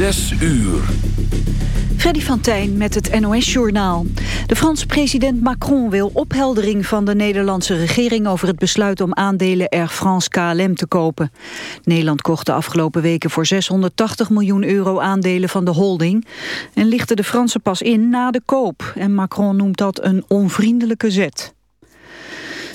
Zes uur. Freddy van Tijn met het NOS-journaal. De Franse president Macron wil opheldering van de Nederlandse regering... over het besluit om aandelen Air France KLM te kopen. Nederland kocht de afgelopen weken voor 680 miljoen euro aandelen van de holding... en lichtte de Fransen pas in na de koop. En Macron noemt dat een onvriendelijke zet.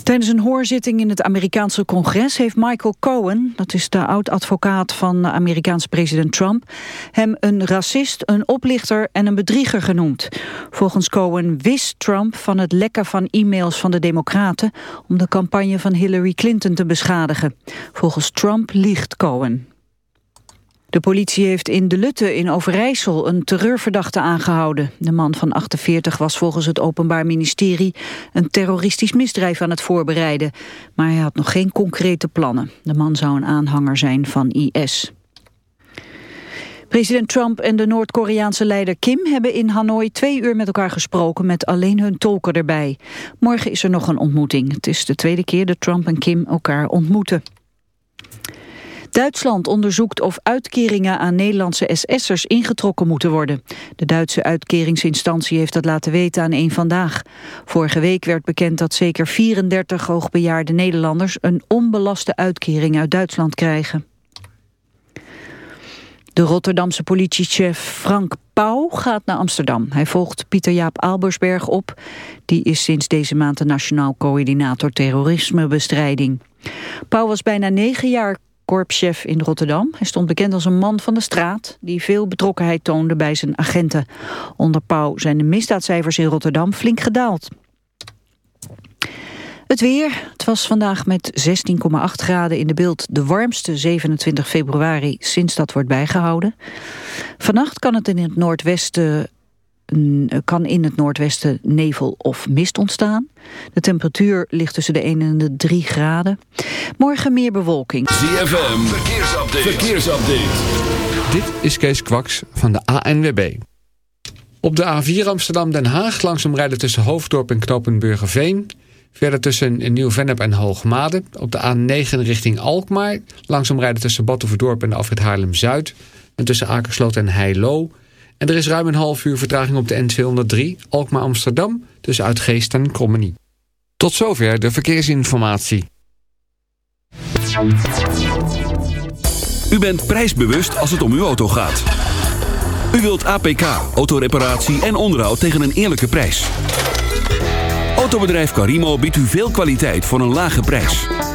Tijdens een hoorzitting in het Amerikaanse congres heeft Michael Cohen, dat is de oud-advocaat van de Amerikaanse president Trump, hem een racist, een oplichter en een bedrieger genoemd. Volgens Cohen wist Trump van het lekken van e-mails van de democraten om de campagne van Hillary Clinton te beschadigen. Volgens Trump liegt Cohen. De politie heeft in De Lutte in Overijssel een terreurverdachte aangehouden. De man van 48 was volgens het Openbaar Ministerie een terroristisch misdrijf aan het voorbereiden. Maar hij had nog geen concrete plannen. De man zou een aanhanger zijn van IS. President Trump en de Noord-Koreaanse leider Kim hebben in Hanoi twee uur met elkaar gesproken met alleen hun tolken erbij. Morgen is er nog een ontmoeting. Het is de tweede keer dat Trump en Kim elkaar ontmoeten. Duitsland onderzoekt of uitkeringen aan Nederlandse SS'ers ingetrokken moeten worden. De Duitse uitkeringsinstantie heeft dat laten weten aan één Vandaag. Vorige week werd bekend dat zeker 34 hoogbejaarde Nederlanders een onbelaste uitkering uit Duitsland krijgen. De Rotterdamse politiechef Frank Pauw gaat naar Amsterdam. Hij volgt Pieter-Jaap Albersberg op. Die is sinds deze maand de Nationaal Coördinator Terrorismebestrijding. Pauw was bijna negen jaar korpschef in Rotterdam. Hij stond bekend als een man van de straat die veel betrokkenheid toonde bij zijn agenten. Onder Pauw zijn de misdaadcijfers in Rotterdam flink gedaald. Het weer. Het was vandaag met 16,8 graden in de beeld de warmste 27 februari sinds dat wordt bijgehouden. Vannacht kan het in het noordwesten kan in het noordwesten nevel of mist ontstaan. De temperatuur ligt tussen de 1 en de 3 graden. Morgen meer bewolking. ZFM, verkeersupdate. verkeersupdate. Dit is Kees Kwaks van de ANWB. Op de A4 Amsterdam-Den Haag langzaam rijden tussen Hoofddorp en Knopenburgerveen. Verder tussen Nieuw-Vennep en Hoogmade. Op de A9 richting Alkmaar. Langzaam rijden tussen Batuverdorp en Afrit Haarlem-Zuid. En tussen Akersloot en Heilo. En er is ruim een half uur vertraging op de N203 Alkmaar-Amsterdam tussen Uitgeest en Krommenie. Tot zover de verkeersinformatie. U bent prijsbewust als het om uw auto gaat. U wilt APK, autoreparatie en onderhoud tegen een eerlijke prijs. Autobedrijf Carimo biedt u veel kwaliteit voor een lage prijs.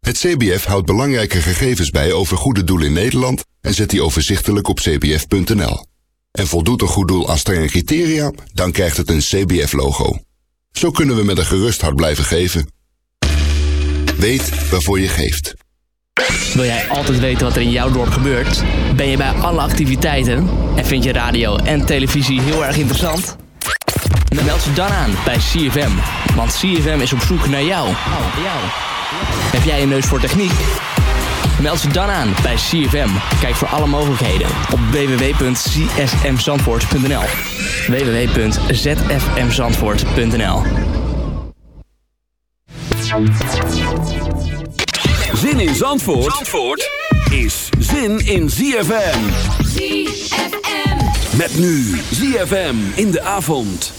Het CBF houdt belangrijke gegevens bij over goede doelen in Nederland en zet die overzichtelijk op cbf.nl. En voldoet een goed doel aan strenge criteria, dan krijgt het een CBF-logo. Zo kunnen we met een gerust hart blijven geven. Weet waarvoor je geeft. Wil jij altijd weten wat er in jouw dorp gebeurt? Ben je bij alle activiteiten? En vind je radio en televisie heel erg interessant? Dan meld je dan aan bij CFM. Want CFM is op zoek naar jou. Heb jij een neus voor techniek? Meld ze dan aan bij CFM. Kijk voor alle mogelijkheden op www.csmzandvoort.nl www.zfmzandvoort.nl Zin in Zandvoort, Zandvoort is zin in ZFM. ZFM. Met nu ZFM in de avond.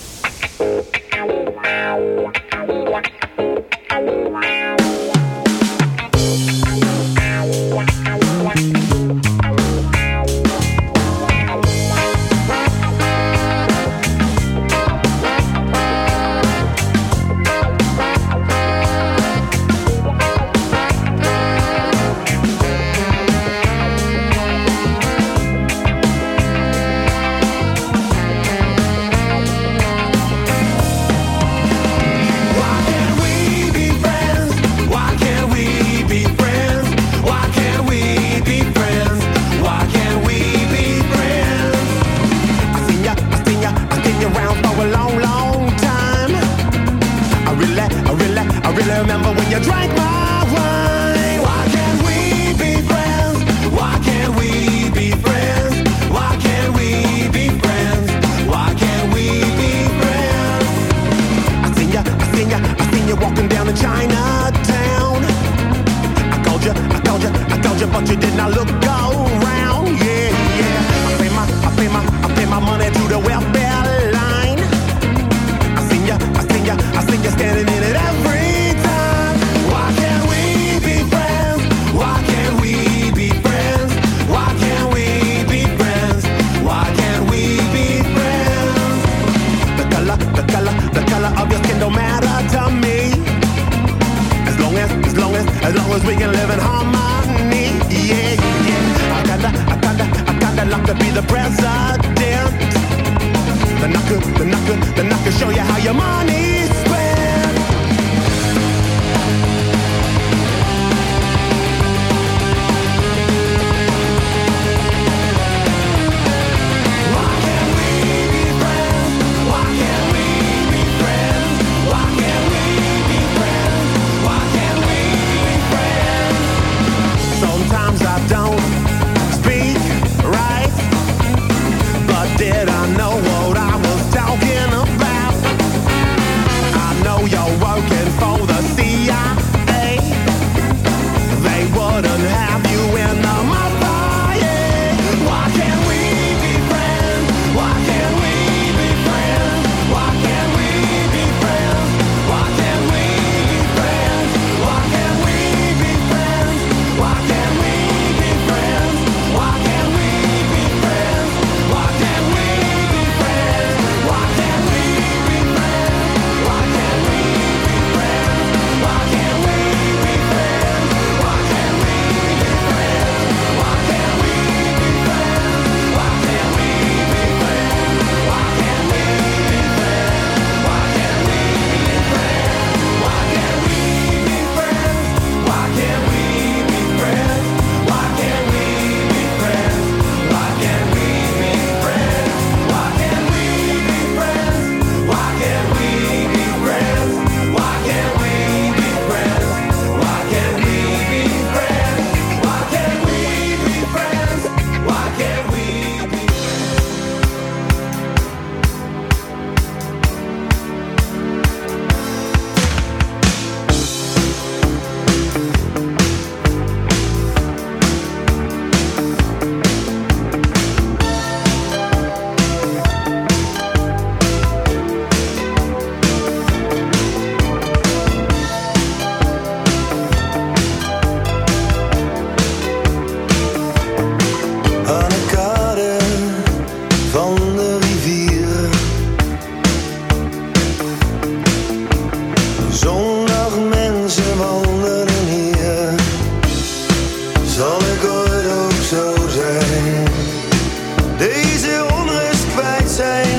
deze onrust kwijt zijn.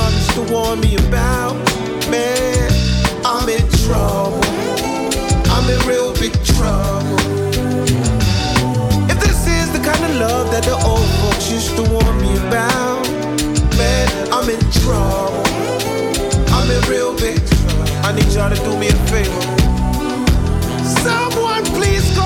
others to warn me about. Man, I'm in trouble. I'm in real big trouble. If this is the kind of love that the old folks used to warn me about, man, I'm in trouble. I'm in real big. I need y'all to do me a favor. Someone please.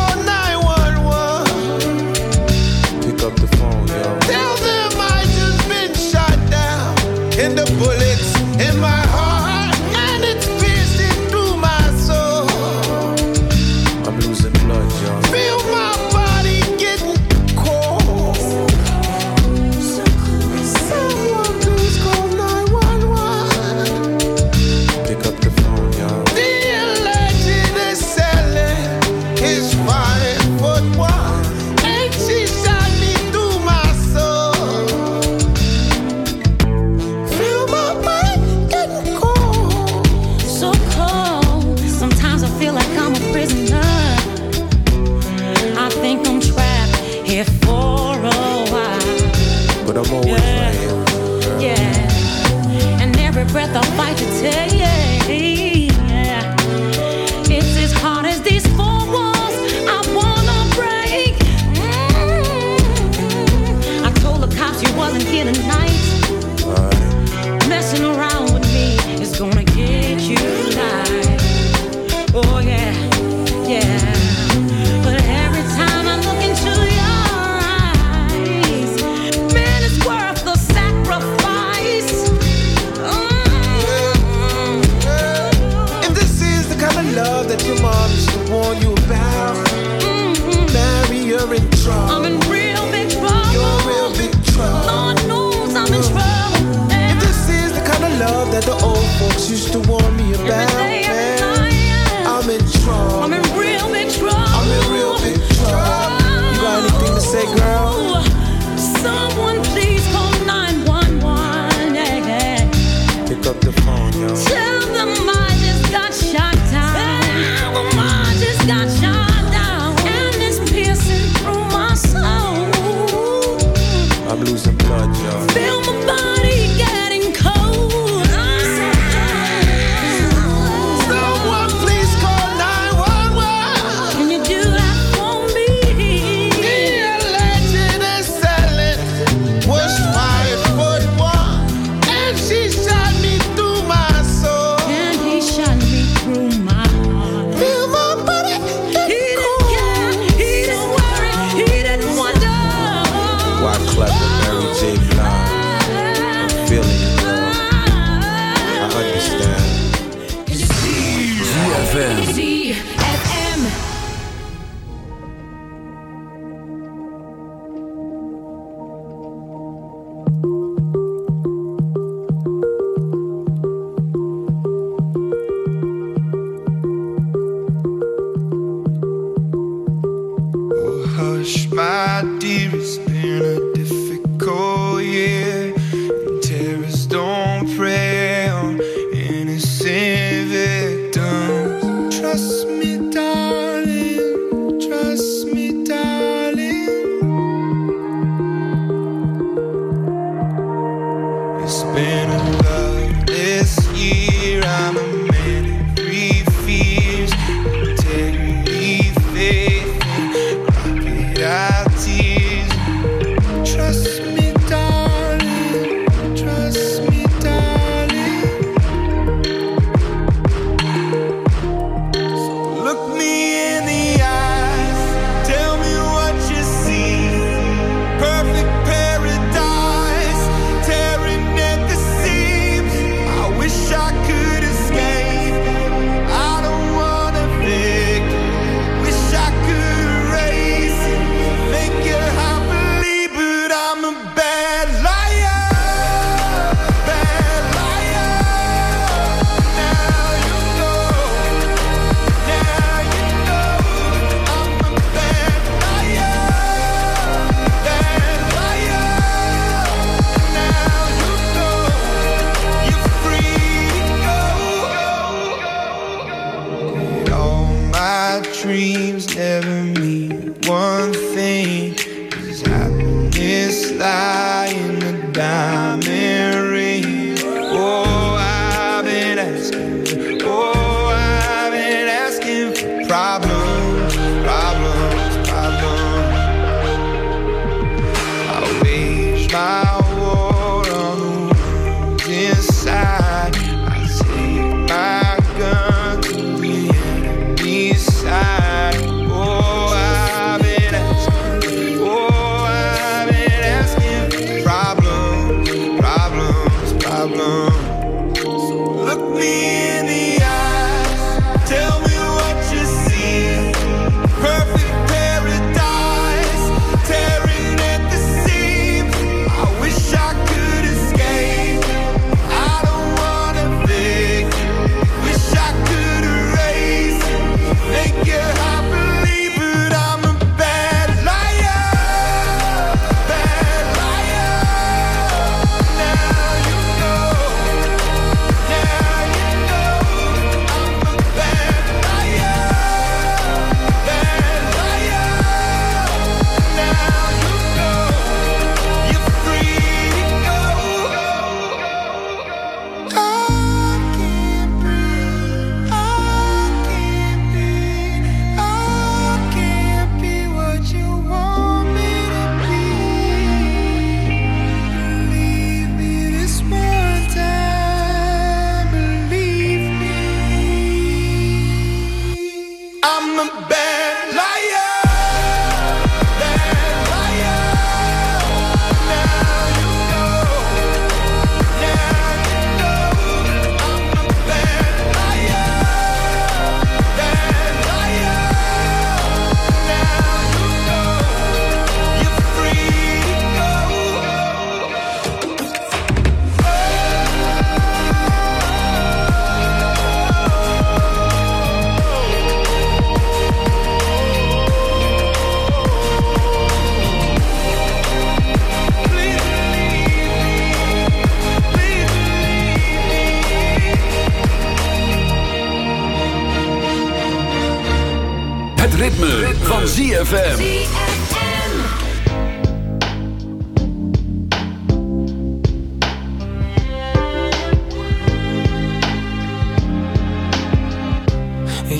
Used to warn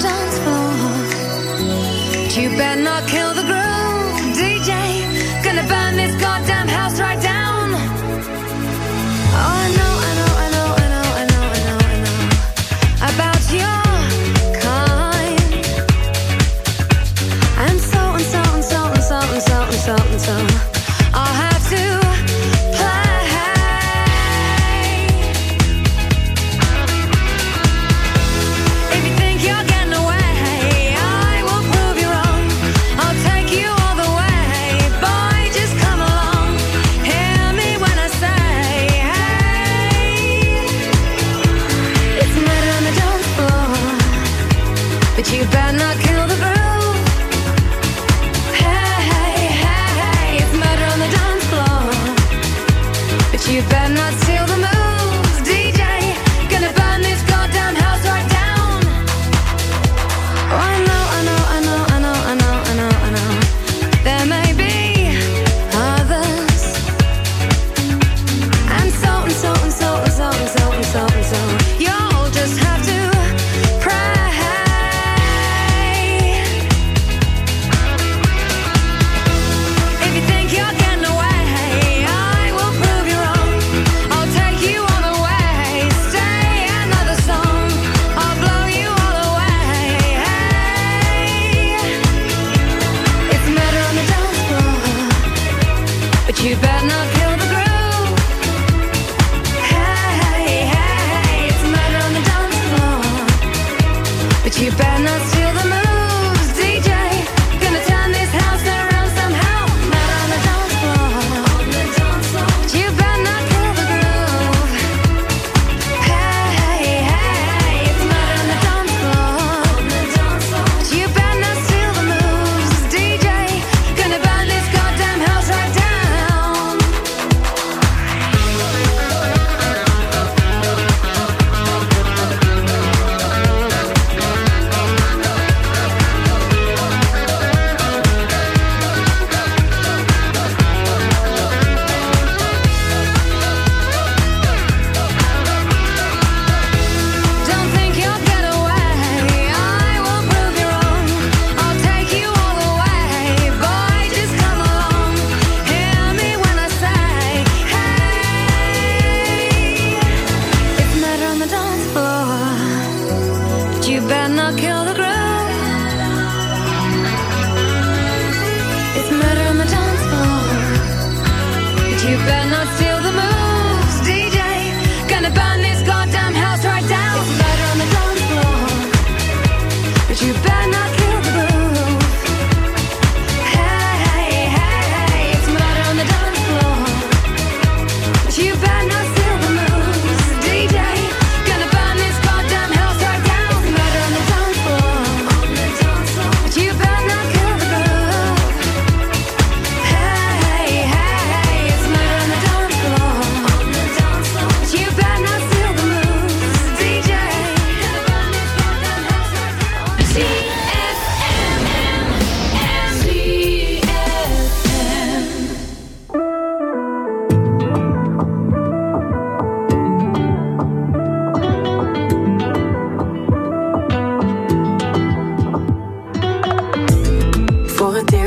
dance floor. You better not kill the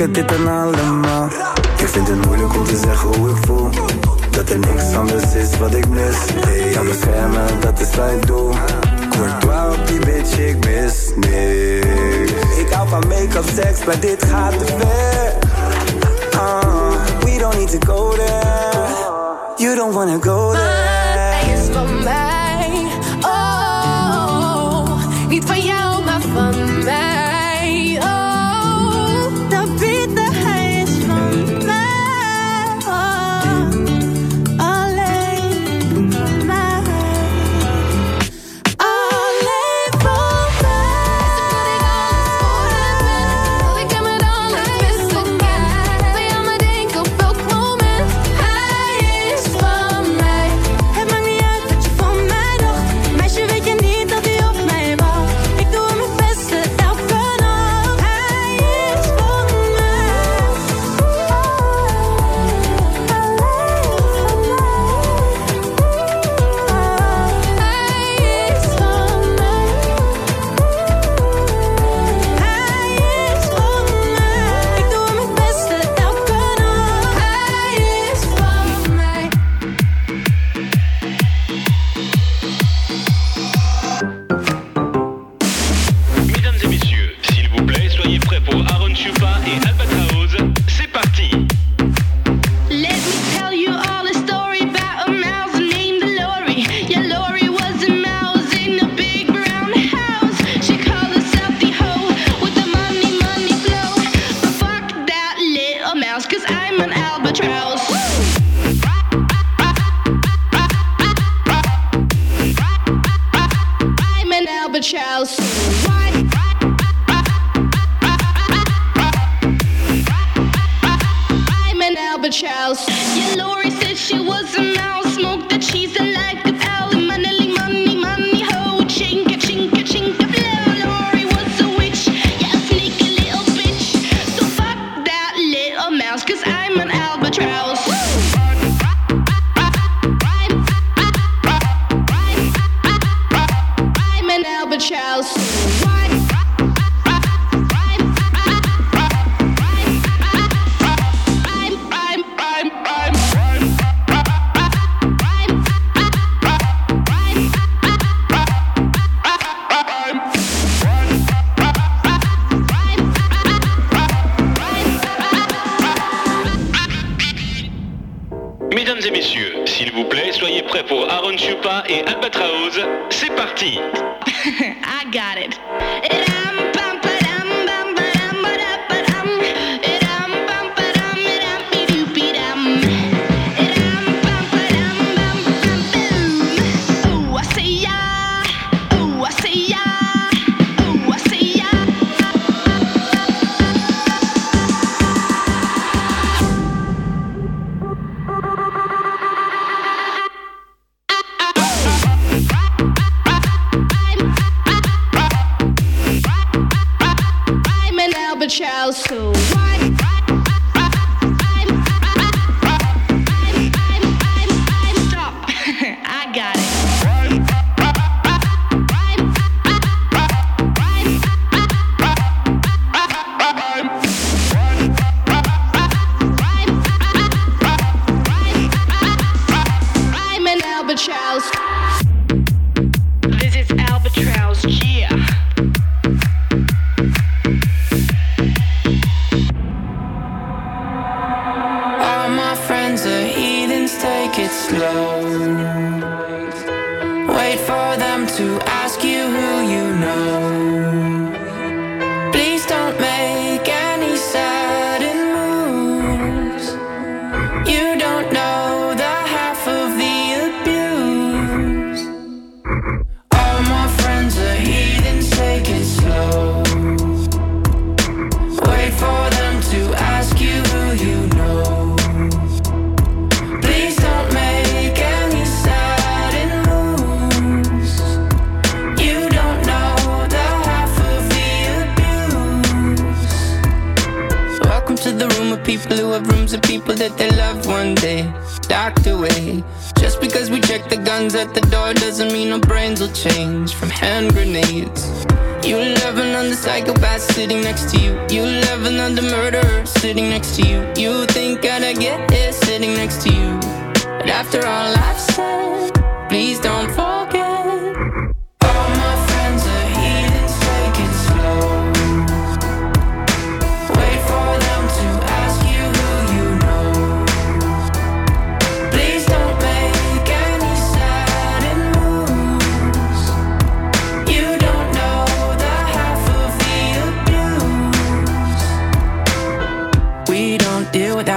ik dit en allemaal. Ik vind het moeilijk om te zeggen hoe ik voel. Dat er niks anders is wat ik mis. Hey, Kan beschermen, dat is wat ik doe Courtois op die bitch, ik mis niks. Ik hou van make-up, seks, maar dit gaat te ver. Uh, We don't need to go there. You don't wanna go there. the child, so why?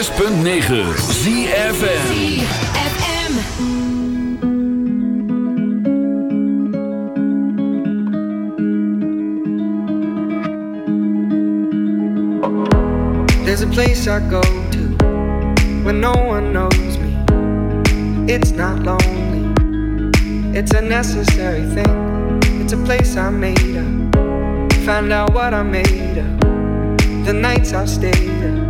106.9 ZFM. There's a place I go to when no one knows me. It's not lonely, it's a necessary thing. It's a place I made up. Find out what I'm made of. The nights I've stayed up,